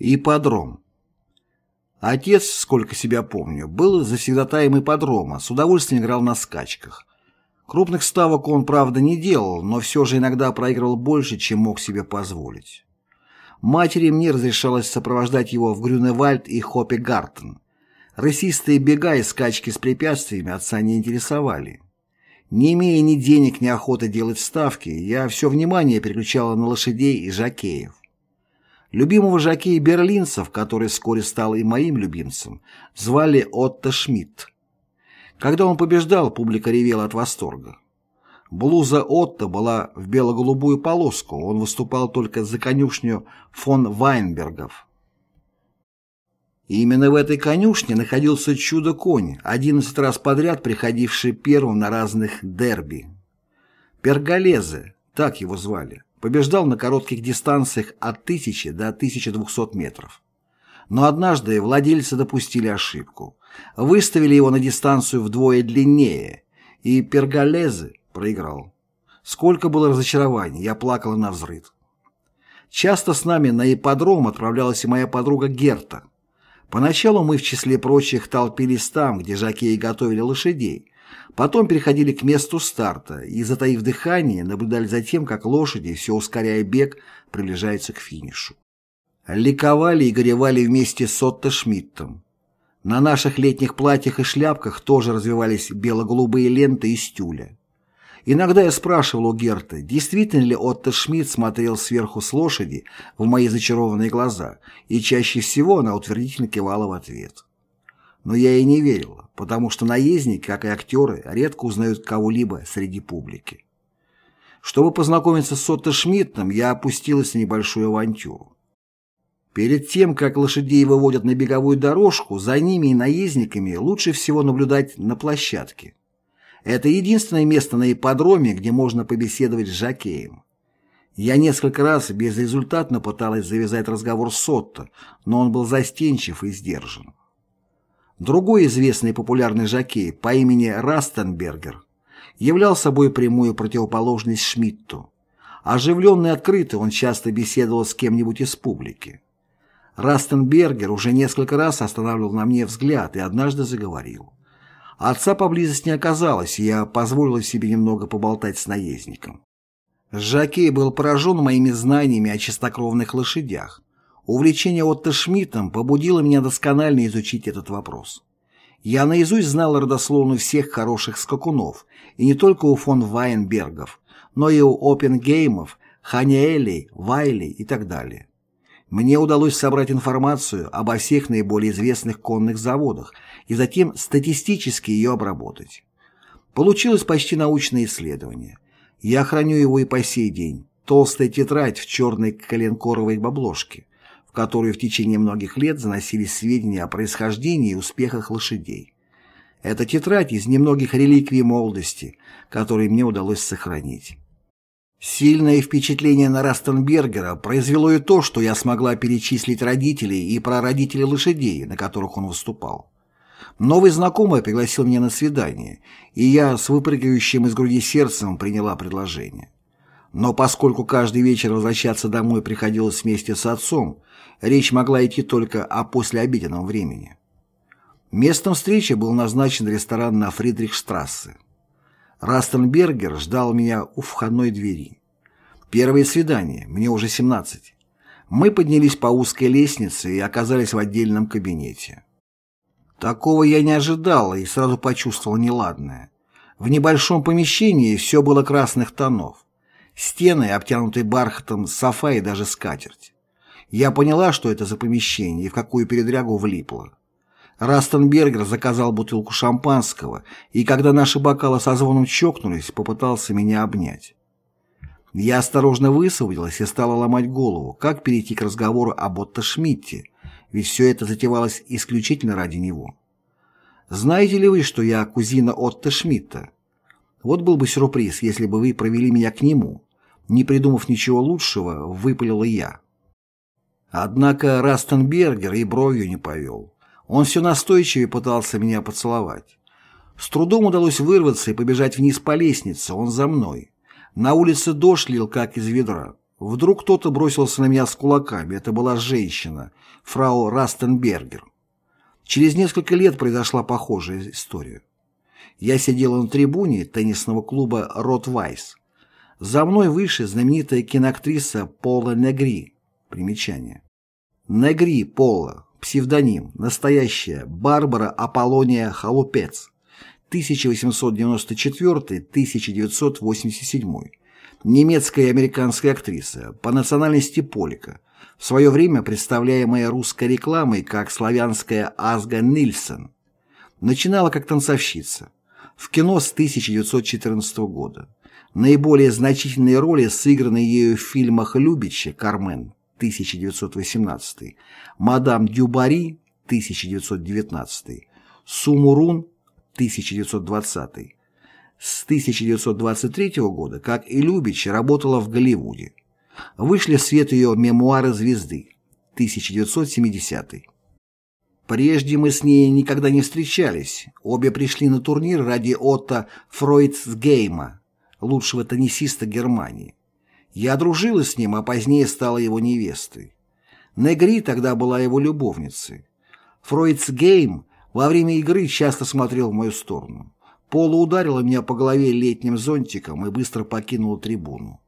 Ипподром. Отец, сколько себя помню, был завсегдатаем ипподрома, с удовольствием играл на скачках. Крупных ставок он, правда, не делал, но все же иногда проигрывал больше, чем мог себе позволить. Матери мне разрешалось сопровождать его в Грюневальд и Хоппе-Гартен. Рысистые бега и скачки с препятствиями отца не интересовали. Не имея ни денег, ни охоты делать ставки, я все внимание переключала на лошадей и жакеев. Любимого жокея берлинцев, который вскоре стал и моим любимцем, звали Отто Шмидт. Когда он побеждал, публика ревела от восторга. Блуза Отто была в бело-голубую полоску, он выступал только за конюшню фон Вайнбергов. И именно в этой конюшне находился чудо-конь, одиннадцать раз подряд приходивший первым на разных дерби. Перголезе, так его звали побеждал на коротких дистанциях от 1000 до 1200 метров. Но однажды владельцы допустили ошибку. Выставили его на дистанцию вдвое длиннее, и Перголезе проиграл. Сколько было разочарований, я плакала на взрыв. Часто с нами на ипподром отправлялась и моя подруга Герта. Поначалу мы в числе прочих толпились там, где жакеи готовили лошадей, Потом переходили к месту старта и, затаив дыхание, наблюдали за тем, как лошади, все ускоряя бег, приближаются к финишу. Ликовали и горевали вместе с Отто Шмидтом. На наших летних платьях и шляпках тоже развивались бело-голубые ленты из тюля. Иногда я спрашивал у Герты, действительно ли Отто Шмидт смотрел сверху с лошади в мои зачарованные глаза, и чаще всего она утвердительно кивала в ответ. Но я ей не верил потому что наездники, как и актеры, редко узнают кого-либо среди публики. Чтобы познакомиться с Отто Шмидтом, я опустилась в небольшую авантюру. Перед тем, как лошадей выводят на беговую дорожку, за ними и наездниками лучше всего наблюдать на площадке. Это единственное место на ипподроме, где можно побеседовать с жокеем. Я несколько раз безрезультатно пыталась завязать разговор с Отто, но он был застенчив и сдержан. Другой известный популярный жокей по имени Растенбергер являл собой прямую противоположность Шмидту. Оживленный и открытый он часто беседовал с кем-нибудь из публики. Растенбергер уже несколько раз останавливал на мне взгляд и однажды заговорил. Отца поблизости не оказалось, и я позволил себе немного поболтать с наездником. Жакей был поражен моими знаниями о чистокровных лошадях, Увлечение Отто Шмидтом побудило меня досконально изучить этот вопрос. Я наизусть знал родословную всех хороших скакунов, и не только у фон Вайнбергов, но и у Опенгеймов, Ханиэлей, Вайли и так далее. Мне удалось собрать информацию обо всех наиболее известных конных заводах и затем статистически ее обработать. Получилось почти научное исследование. Я храню его и по сей день. Толстая тетрадь в черной коленкоровой обложке, которую в течение многих лет заносились сведения о происхождении и успехах лошадей. Это тетрадь из немногих реликвий молодости, которые мне удалось сохранить. Сильное впечатление на Растенбергера произвело и то, что я смогла перечислить родителей и прародителей лошадей, на которых он выступал. Новый знакомый пригласил меня на свидание, и я с выпрыгивающим из груди сердцем приняла предложение. Но поскольку каждый вечер возвращаться домой приходилось вместе с отцом, речь могла идти только о послеобеденном времени. Местом встречи был назначен ресторан на Фридрихштрассе. Растенбергер ждал меня у входной двери. Первое свидание, мне уже 17. Мы поднялись по узкой лестнице и оказались в отдельном кабинете. Такого я не ожидал и сразу почувствовал неладное. В небольшом помещении все было красных тонов. Стены, обтянутые бархатом, софа и даже скатерть. Я поняла, что это за помещение и в какую передрягу влипло. Растенбергер заказал бутылку шампанского, и когда наши бокалы со звоном чокнулись, попытался меня обнять. Я осторожно высвободилась и стала ломать голову, как перейти к разговору об Отто Шмидте, ведь все это затевалось исключительно ради него. Знаете ли вы, что я кузина Отто Шмидта? Вот был бы сюрприз, если бы вы провели меня к нему. Не придумав ничего лучшего, выпалила я. Однако Растенбергер и бровью не повел. Он все настойчивее пытался меня поцеловать. С трудом удалось вырваться и побежать вниз по лестнице, он за мной. На улице дождь лил, как из ведра. Вдруг кто-то бросился на меня с кулаками. Это была женщина, фрау Растенбергер. Через несколько лет произошла похожая история. Я сидела на трибуне теннисного клуба «Ротвайс». За мной выше знаменитая киноактриса Пола Негри. Примечание. Негри Пола, псевдоним, настоящая, Барбара Аполлония Халупец, 1894-1987. Немецкая и американская актриса, по национальности полика, в свое время представляемая русской рекламой как славянская Азга Нильсон. Начинала как танцовщица. В кино с 1914 года. Наиболее значительные роли сыграны ею в фильмах Любича «Кармен» 1918, «Мадам Дюбари» 1919, «Сумурун» 1920. С 1923 года, как и Любич, работала в Голливуде. Вышли в свет ее «Мемуары звезды» 1970. Прежде мы с ней никогда не встречались. Обе пришли на турнир ради Отто Фройцгейма, лучшего теннисиста Германии. Я дружила с ним, а позднее стала его невестой. Негри тогда была его любовницей. Фройцгейм во время игры часто смотрел в мою сторону. Пола ударила меня по голове летним зонтиком и быстро покинула трибуну.